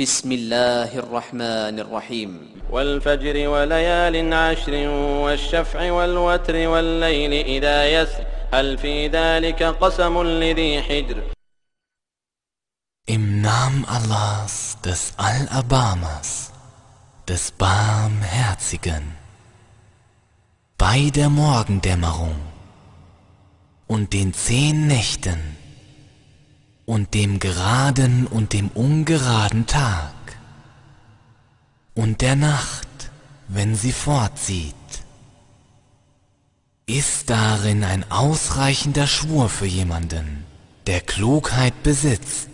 بسم الله الرحمن الرحيم والفجر وليال عشر والشفع والوتر والليل إذا يسر هل في ذلك قسم لذي حجر Im Namen Allahs, des Allerbarmers, des Barmherzigen, bei der Morgendämmerung und den zehn Nächten und dem geraden und dem ungeraden Tag und der Nacht, wenn sie fortzieht, ist darin ein ausreichender Schwur für jemanden, der Klugheit besitzt.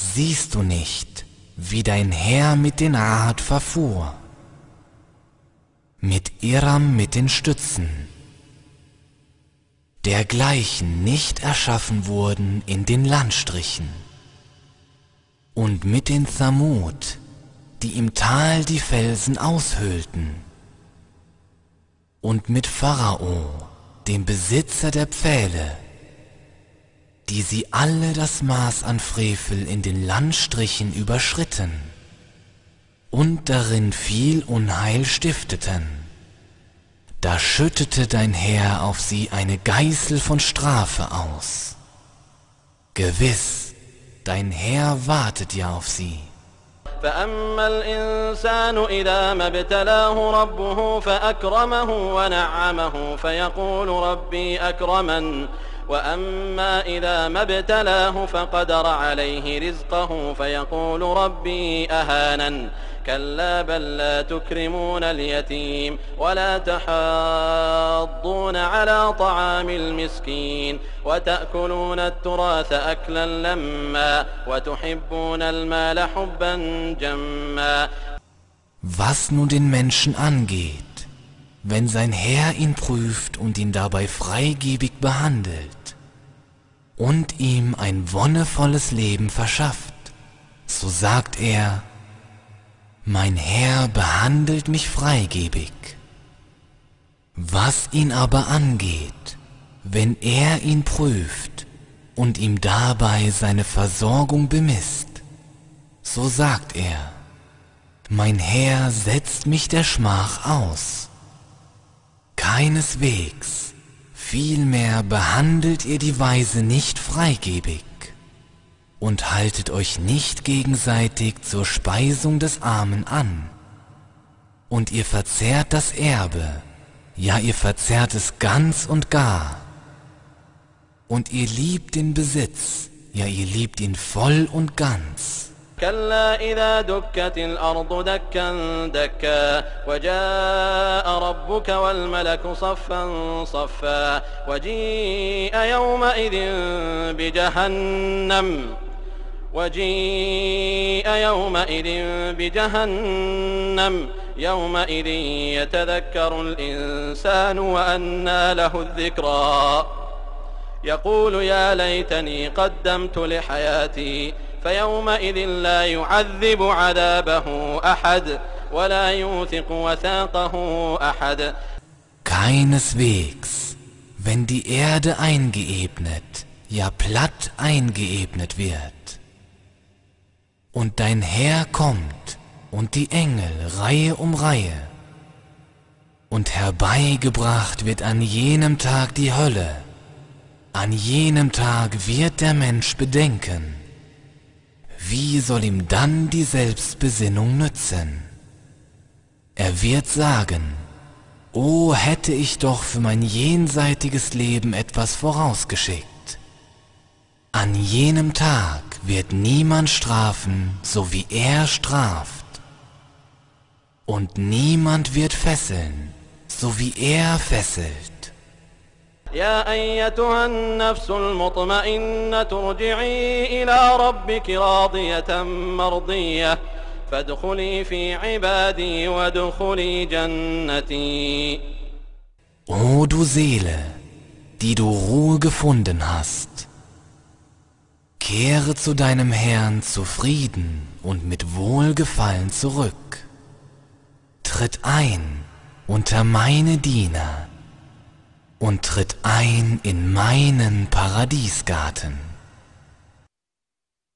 Siehst du nicht, wie dein Herr mit den Rad verfuhr, mit Iram mit den Stützen, dergleichen nicht erschaffen wurden in den Landstrichen, und mit den Thamud, die im Tal die Felsen aushöhlten, und mit Pharao, dem Besitzer der Pfähle, die sie alle das Maß an Frevel in den Landstrichen überschritten und darin viel Unheil stifteten. Da schüttete dein Herr auf sie eine Geißel von Strafe aus. Gewiss, dein Herr wartet ja auf sie. فأما الإنسان إذا ما ابتلاه ربه فأكرمه ونعمه فيقول ربي أكرمن وأما إذا ما ابتلاه فقدر عليه رزقه فيقول ربي أهانن كلا بل لا تكرمون اليتيم ولا تحاضون على طعام المسكين وتأكلون التراث أكلا لما وتحبون المال حبا جما Was nun den Menschen angeht, wenn sein Herr ihn prüft und ihn dabei freigebig behandelt und ihm ein wonnevolles Leben verschafft, so sagt er, mein Herr behandelt mich freigebig. Was ihn aber angeht, wenn er ihn prüft und ihm dabei seine Versorgung bemisst, so sagt er, mein Herr setzt mich der Schmach aus. Keineswegs, vielmehr behandelt ihr die Weise nicht freigebig und haltet euch nicht gegenseitig zur Speisung des Armen an. Und ihr verzehrt das Erbe, ja ihr verzehrt es ganz und gar. Und ihr liebt den Besitz, ja ihr liebt ihn voll und ganz. كلا إذا دكت الأرض دكا دكا وجاء ربك والملك صفا صفا وجيء يومئذ بجهنم وجيء يومئذ بجهنم يومئذ يتذكر الإنسان وأنى له الذكرى يقول يا ليتني قدمت لحياتي فيومئذ لا يعذب عذابه أحد ولا يوثق وثاقه أحد Keineswegs, wenn die Erde eingeebnet, ja platt eingeebnet wird. Und dein Herr kommt und die Engel Reihe um Reihe. Und herbeigebracht wird an jenem Tag die Hölle. An jenem Tag wird der Mensch bedenken. wie soll ihm dann die Selbstbesinnung nützen? Er wird sagen, O hätte ich doch für mein jenseitiges Leben etwas vorausgeschickt. An jenem Tag wird niemand strafen, so wie er straft. Und niemand wird fesseln, so wie er fesselt. يا أيتها النفس المطمئنة ارجعي إلى ربك راضية مرضية فادخلي في عبادي وادخلي جنتي O du Seele, die du Ruhe gefunden hast, kehre zu deinem Herrn zufrieden und mit Wohlgefallen zurück. Tritt ein unter meine Diener und tritt ein in meinen Paradiesgarten.